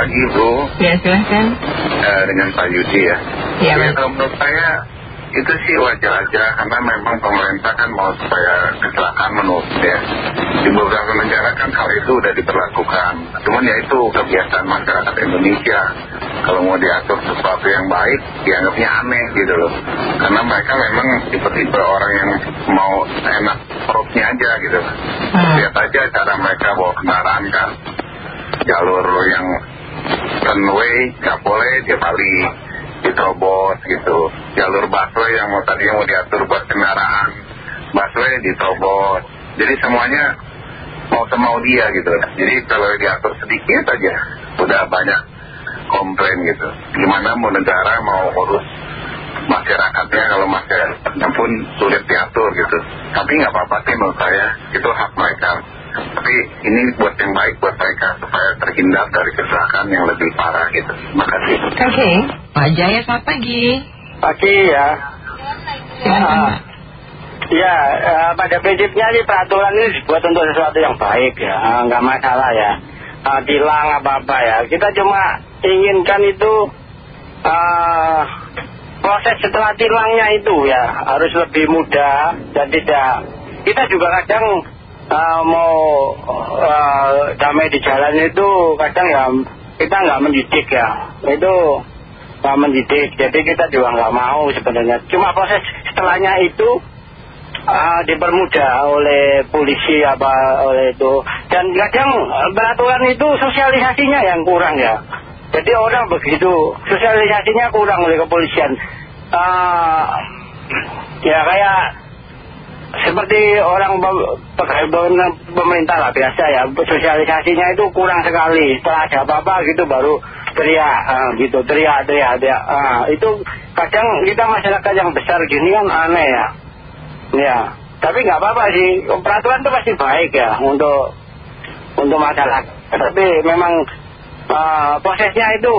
pagi Bu. Ya silahkan uh, Dengan Pak Yudi ya. Ya, ya kalau menurut saya itu sih wajar aja Karena memang pemerintah kan mau supaya kecelakaan menurut ya Di beberapa negara kan hal itu udah diberlakukan Cuman ya itu kebiasaan masyarakat Indonesia. Kalau mau diatur sesuatu yang baik Dianggapnya aneh gitu loh. Karena mereka memang tipe-tipe orang yang mau enak perutnya aja gitu. Hmm. Lihat aja cara mereka bawa kendaraan kan. Jalur yang runway nggak boleh dia balik diterobos gitu. Jalur busway yang mau tadi mau diatur buat kendaraan busway diterobos jadi semuanya mau semau dia gitu. Jadi kalau diatur sedikit aja udah banyak komplain gitu. Gimana mau negara mau urus masyarakatnya kalau masyarakatnya pun sulit diatur gitu. Tapi nggak apa-apa sih menurut saya itu hak mereka tapi ini buat yang baik buat mereka supaya terhindar dari kecelakaan yang lebih parah gitu terima kasih Oke Pak Jaya selamat pagi Pagi ya. Silahkan Ah. Pak Ya, eh, pada prinsipnya sih peraturan ini dibuat untuk sesuatu yang baik ya, Ah, nggak masalah ya. Ah, tilang apa-apa ya. Kita cuma inginkan itu ah, proses setelah tilangnya itu ya harus lebih mudah dan tidak. Kita juga kadang ah, mau ah, damai di jalan itu kadang ya kita nggak mendidik ya. Itu nggak mendidik, jadi kita juga nggak mau sebenarnya. Cuma proses setelahnya itu ah, dipermudah oleh polisi apa oleh itu dan kadang peraturan itu sosialisasinya yang kurang ya jadi orang begitu sosialisasinya kurang oleh kepolisian Ah, ya kayak seperti orang pemerintah lah biasa ya sosialisasinya itu kurang sekali setelah ada apa-apa gitu baru teriak ah, gitu teriak teriak teriak Ah, itu kadang kita masyarakat yang besar gini kan aneh ya Ya, tapi nggak apa-apa sih. Peraturan itu pasti baik ya untuk untuk masyarakat. Tapi memang eh, prosesnya itu,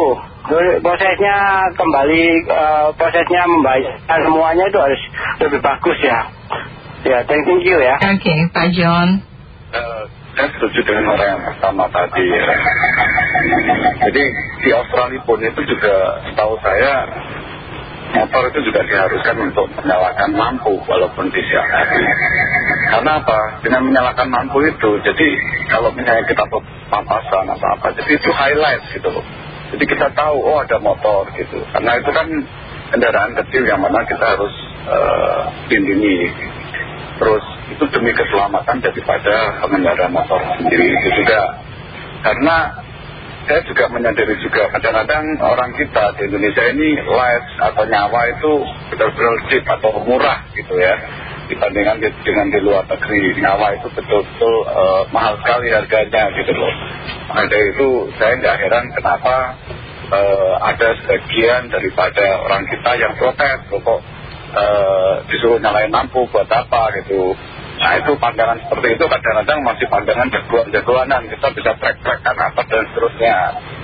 prosesnya kembali, prosesnya membayar semuanya itu harus lebih bagus ya. Ya, thank you ya. Oke Pak John Eh, saya setuju dengan orang yang pertama tadi ya. Jadi di Australia pun itu juga setahu saya motor itu juga diharuskan untuk menyalakan lampu walaupun di siang hari. Karena apa? Dengan menyalakan lampu itu, jadi kalau misalnya kita ke papasan atau apa, jadi itu highlight gitu loh. Jadi kita tahu, oh ada motor gitu. Karena itu kan kendaraan kecil yang mana kita harus eh, lindungi. Terus itu demi keselamatan daripada pengendara motor sendiri itu juga. Karena saya juga menyadari juga kadang-kadang orang kita di Indonesia ini life atau nyawa itu betul-betul cheap atau murah gitu ya dibandingkan di- dengan di luar negeri nyawa itu betul-betul eh, mahal sekali harganya gitu loh dari itu saya nggak heran kenapa eh, ada sebagian daripada orang kita yang protes kok eh, disuruh nyalain lampu buat apa gitu. Nah itu pandangan seperti itu kadang-kadang masih pandangan jagoan-jagoanan. Kita bisa trek-trekan apa dan seterusnya.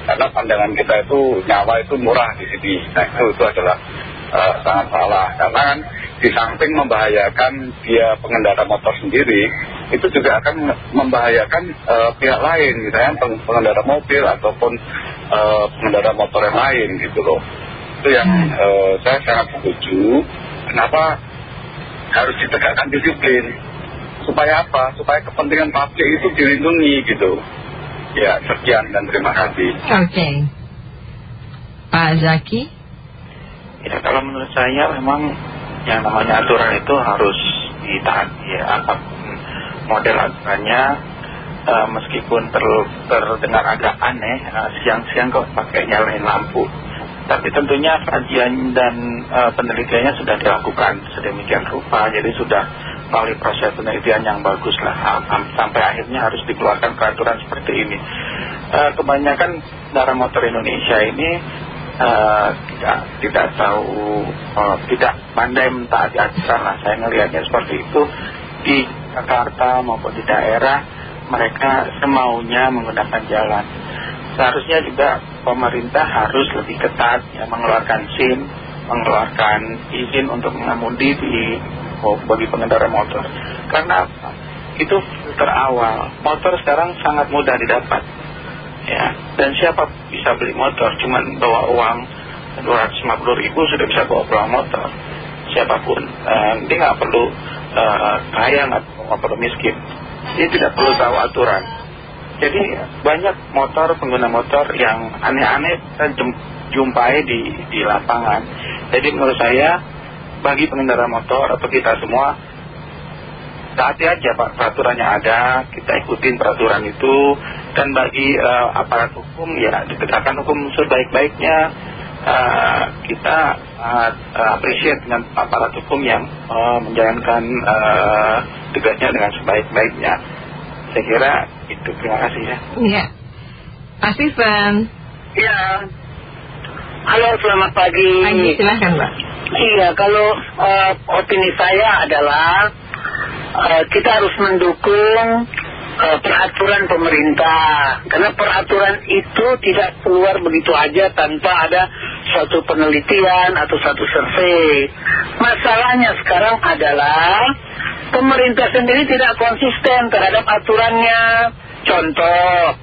Karena pandangan kita itu nyawa itu murah di sini. Nah itu, itu adalah eh, sangat salah. Karena kan di samping membahayakan dia pengendara motor sendiri Itu juga akan membahayakan eh, pihak lain Misalnya peng- pengendara mobil ataupun eh, pengendara motor yang lain gitu loh. Itu yang eh, saya sangat setuju Kenapa harus ditegakkan disiplin supaya apa? Supaya kepentingan publik itu dilindungi gitu. Ya, sekian dan terima kasih. Oke Pak Zaki Ya kalau menurut saya memang yang namanya aturan itu harus ditaati ya apa pun model aturannya eh, meskipun ter- terdengar agak aneh eh, siang-siang kok pakai nyalain lampu tapi tentunya kajian dan eh, penelitiannya sudah dilakukan sedemikian rupa jadi sudah melalui proses penelitian yang bagus lah Am- sampai akhirnya harus dikeluarkan peraturan seperti ini. Eh, kebanyakan darah motor Indonesia ini eh, tidak tidak tahu tidak pandai mentaati aturan lah. Saya ngelihatnya seperti itu. Di Jakarta maupun di daerah mereka semaunya menggunakan jalan. Seharusnya juga pemerintah harus lebih ketat ya, mengeluarkan SIM mengeluarkan izin untuk mengemudi di oh, bagi pengendara motor. Karena apa? itu filter awal. Motor sekarang sangat mudah didapat ya. Dan siapa bisa beli motor? Cuman bawa uang 250 ribu sudah bisa bawa pulang motor. Siapa pun. Eh, dia nggak perlu eh, kaya nggak perlu miskin. Dia tidak perlu tahu aturan jadi banyak motor pengguna motor yang aneh-aneh kita jumpai di, di lapangan. Jadi menurut saya bagi pengendara motor atau kita semua taati aja Pak. Peraturannya ada kita ikutin peraturan itu. Dan bagi uh, aparat hukum ya ditegakkan hukum sebaik-baiknya uh, kita uh, appreciate dengan aparat hukum yang uh, menjalankan tugasnya dengan sebaik-baiknya saya kira itu. Terima kasih ya. Iya. Pak Steven iya. Halo selamat pagi. Pagi silahkan Mbak iya kalau uh, opini saya adalah uh, kita harus mendukung uh, peraturan pemerintah. Karena peraturan itu tidak keluar begitu aja tanpa ada suatu penelitian atau suatu survei. Masalahnya sekarang adalah pemerintah sendiri tidak konsisten terhadap aturannya. Contoh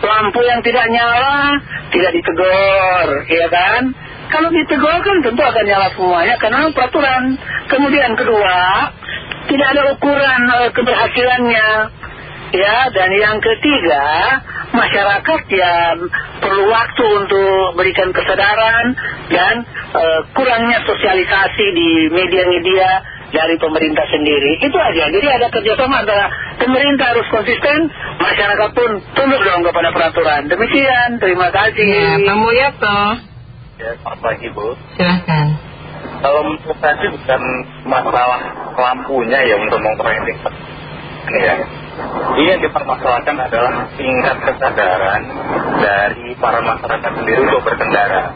lampu yang tidak nyala tidak ditegur ya kan? Kalau ditegur kan tentu akan nyala semuanya karena peraturan. Kemudian kedua tidak ada ukuran uh, keberhasilannya. Ya dan yang ketiga masyarakat yang perlu waktu untuk berikan kesadaran dan uh, kurangnya sosialisasi di media-media dari pemerintah sendiri. Itu aja. Jadi ada kerjasama antara pemerintah harus konsisten masyarakat pun tunduk dong kepada peraturan. Demikian. Terima kasih. Ya Pak Mulyato ya selamat pagi Bu. Silahkan. Kalau menurut saya bukan masalah lampunya ya untuk mengkoreksi ini ya ini yang dipermasalahkan adalah tingkat kesadaran dari para masyarakat sendiri untuk berkendara.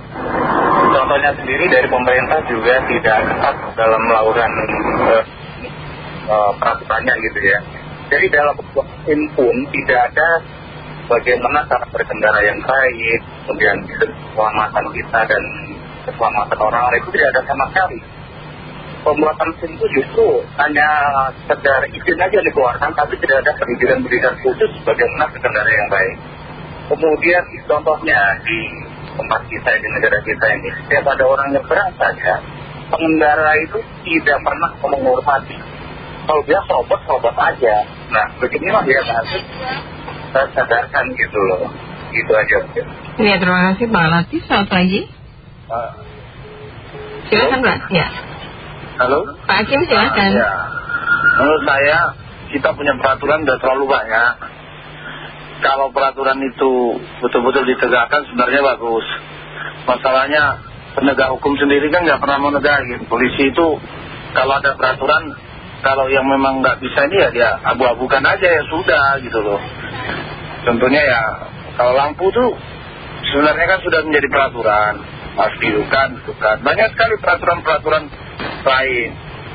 Contohnya sendiri dari pemerintah juga tidak ketat dalam melakukan uh, uh, peraturannya gitu ya. Jadi dalam tim pun tidak ada bagaimana cara berkendara yang baik kemudian keselamatan kita dan keselamatan orang lain itu tidak ada sama sekali pembuatan SIM itu justru hanya sekedar izin aja dikeluarkan tapi tidak ada pendidikan-pendidikan khusus bagaimana berkendara yang baik. Kemudian contohnya di tempat kita di negara kita ini setiap ada orang nyebrang saja pengendara itu tidak pernah menghormati kalau dia sobot sobot aja. Nah beginilah dia harus saya sadarkan gitu loh. Gitu aja. Iya terima kasih Pak Latif. Selamat pagi. Uh, silakan Pak. Ya halo? Pak Hakim silakan. Ya. menurut saya kita punya peraturan sudah terlalu banyak. Kalau peraturan itu betul-betul ditegakkan sebenarnya bagus. Masalahnya penegak hukum sendiri kan nggak pernah mau negakin polisi itu kalau ada peraturan kalau yang memang nggak bisa ini ya dia abu-abukan aja ya sudah gitu loh. Contohnya ya kalau lampu tuh sebenarnya kan sudah menjadi peraturan. Harus didukan, dukan banyak sekali peraturan-peraturan lain.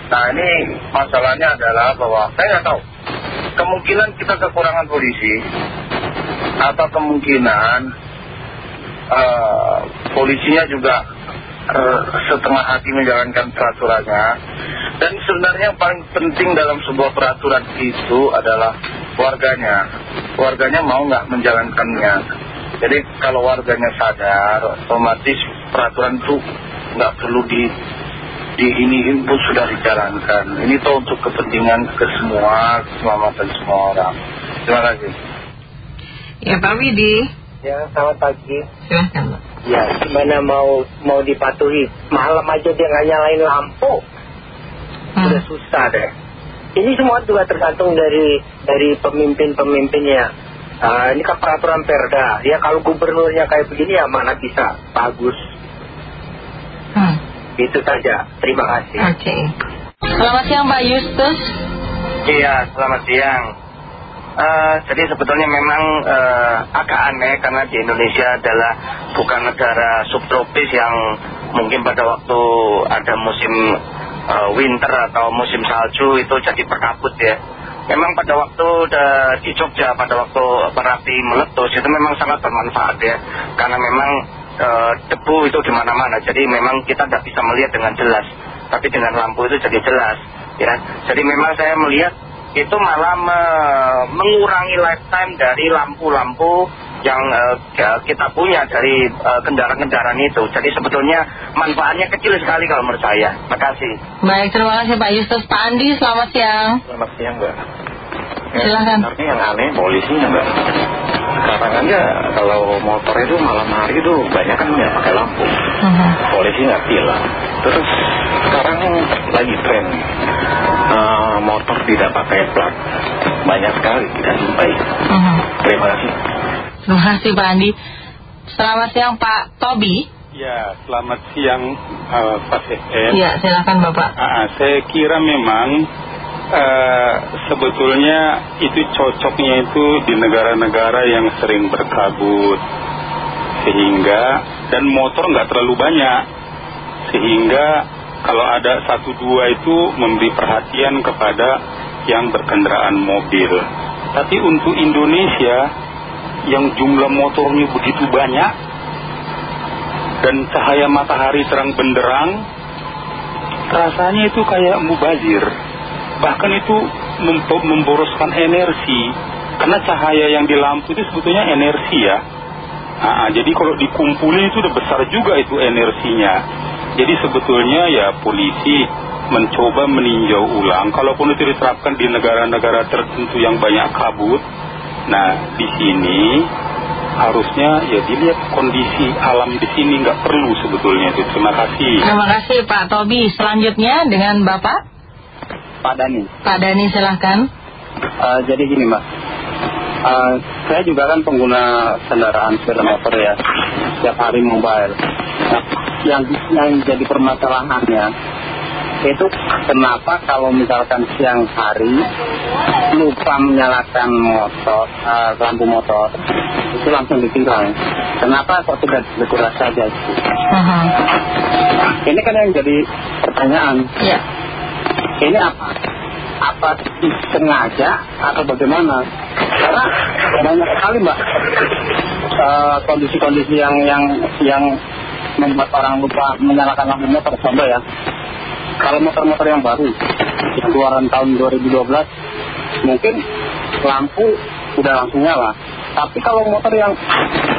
Nah ini masalahnya adalah bahwa saya nggak tahu. Kemungkinan kita kekurangan polisi atau kemungkinan uh, polisinya juga uh, setengah hati menjalankan peraturannya. Dan sebenarnya yang paling penting dalam sebuah peraturan itu adalah warganya. Warganya mau nggak menjalankannya. Jadi kalau warganya sadar otomatis peraturan itu nggak perlu di di ini input sudah dijalankan. Ini tuh untuk kepentingan ke semua keselamatan semua orang. Terima kasih. Ya Pak Widi. Ya selamat pagi. Silahkan Pak. Ya gimana mau mau dipatuhi? Malam aja dia nggak nyalain lampu. Hmm. udah susah deh. Ini semua juga tergantung dari dari pemimpin-pemimpinnya Ah, ini kan peraturan perda. Ya kalau gubernurnya kayak begini ya mana bisa? Bagus. Hmm. Itu saja terima kasih Oke Selamat siang Pak Justus Iya, selamat siang. Eh, jadi sebetulnya memang eh, agak aneh karena di Indonesia adalah bukan negara subtropis yang mungkin pada waktu ada musim eh, winter atau musim salju itu jadi berkabut ya. Memang pada waktu di Jogja pada waktu Merapi meletus itu memang sangat bermanfaat ya. Karena memang eh, debu itu di mana-mana. Jadi memang kita tidak bisa melihat dengan jelas. Tapi dengan lampu itu jadi jelas ya. Jadi memang saya melihat itu malah me- mengurangi lifetime dari lampu-lampu yang eh, kita punya dari eh, kendaraan-kendaraan itu. Jadi sebetulnya manfaatnya kecil sekali kalau menurut saya. Terima kasih. Baik, terima kasih Pak Yustus. Pak Andi, selamat siang. Selamat siang Mbak. Silahkan. Tapi yang aneh polisinya Mbak. Sekarang aja kalau motor itu malam hari itu banyak kan nggak pakai lampu. Mhm. Polisi nggak bilang. Terus sekarang lagi tren eh, motor tidak pakai plat. Banyak sekali tidak sampai. Mhm. Terima kasih. Terima kasih Pak Andi. Selamat siang Pak Tobi. Ya, selamat siang eh, Pak FM. Iya, silakan Bapak. Ah, saya kira memang eh, sebetulnya itu cocoknya itu di negara-negara yang sering berkabut. Sehingga, dan motor nggak terlalu banyak. Sehingga kalau ada satu dua itu memberi perhatian kepada yang berkendaraan mobil. Tapi untuk Indonesia yang jumlah motornya begitu banyak, dan cahaya matahari terang benderang rasanya itu kayak mubazir bahkan itu mem- memboroskan energi karena cahaya yang di lampu itu sebetulnya energi ya Ah, jadi kalau dikumpulin itu udah besar juga itu energinya jadi sebetulnya ya polisi mencoba meninjau ulang kalaupun itu diterapkan di negara-negara tertentu yang banyak kabut nah di sini harusnya ya dilihat kondisi alam di sini nggak perlu sebetulnya itu. Terima kasih. Terima kasih Pak Tobi. Selanjutnya dengan Bapak. Pak Dani. Pak Dani silahkan. Eh, jadi gini Mbak, Eh, saya juga kan pengguna kendaraan sepeda motor ya, setiap hari mobile. Nah, yang yang jadi permasalahannya itu kenapa kalau misalkan siang hari lupa menyalakan motor, eh, lampu motor itu langsung ditilang. Kenapa kok tidak dikuras saja? Mhm. Ini kan yang jadi pertanyaan. Ya. Ini apa? Apa sengaja atau bagaimana? Karena banyak sekali mbak eh, kondisi-kondisi yang yang yang membuat orang lupa menyalakan lampu motor contoh ya. Kalau motor-motor yang baru keluaran tahun 2012 mungkin lampu udah langsung nyala. Tapi kalau motor yang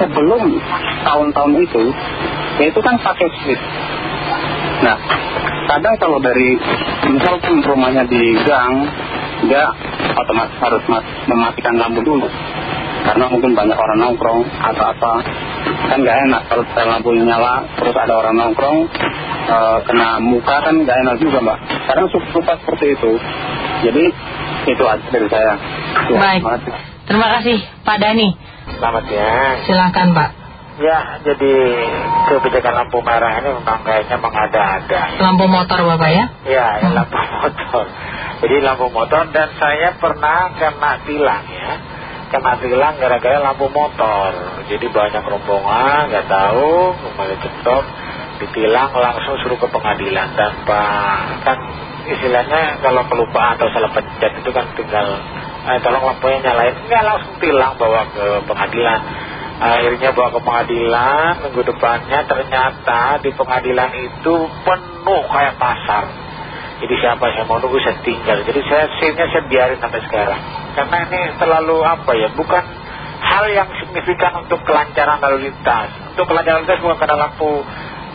sebelum tahun-tahun itu, itu kan pakai switch. Nah, kadang kalau dari misalkan rumahnya di gang, dia otomatis harus mat- mematikan lampu dulu. Karena mungkin banyak orang nongkrong atau apa. Kan nggak enak kalau setel lampunya nyala, terus ada orang nongkrong, eh, kena muka kan nggak enak juga mbak. Kadang suka seperti itu. Jadi itu aja dari saya. Ya, Baik. terima kasih. Terima kasih Pak Dani. Selamat siang. Silakan Pak. Ya, jadi kebijakan lampu merah ini memang kayaknya mengada-ada. Lampu motor Bapak ya. Ya, ya, lampu motor. Jadi lampu motor dan saya pernah kena tilang ya. Kena tilang gara-gara lampu motor. Jadi banyak rombongan, nggak tahu, kembali cetok, ditilang langsung suruh ke pengadilan tanpa kan istilahnya kalau kelupaan atau salah pencet itu kan tinggal eh, tolong lampunya nyalain, nggak langsung tilang bawa ke pengadilan. Akhirnya bawa ke pengadilan, minggu depannya ternyata di pengadilan itu penuh kayak pasar. Jadi siapa yang mau nunggu saya tinggal. Jadi saya sini saya biarin sampai sekarang. Karena ini terlalu apa ya, bukan hal yang signifikan untuk kelancaran lalu lintas. Untuk kelancaran lalu lintas bukan karena lampu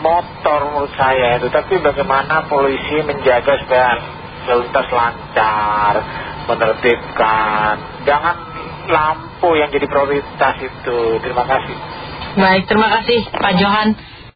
motor menurut saya itu, tapi bagaimana polisi menjaga supaya lalu lintas lancar, menertibkan. Jangan lampu yang jadi prioritas itu. Terima kasih. Baik, terima kasih Pak Johan.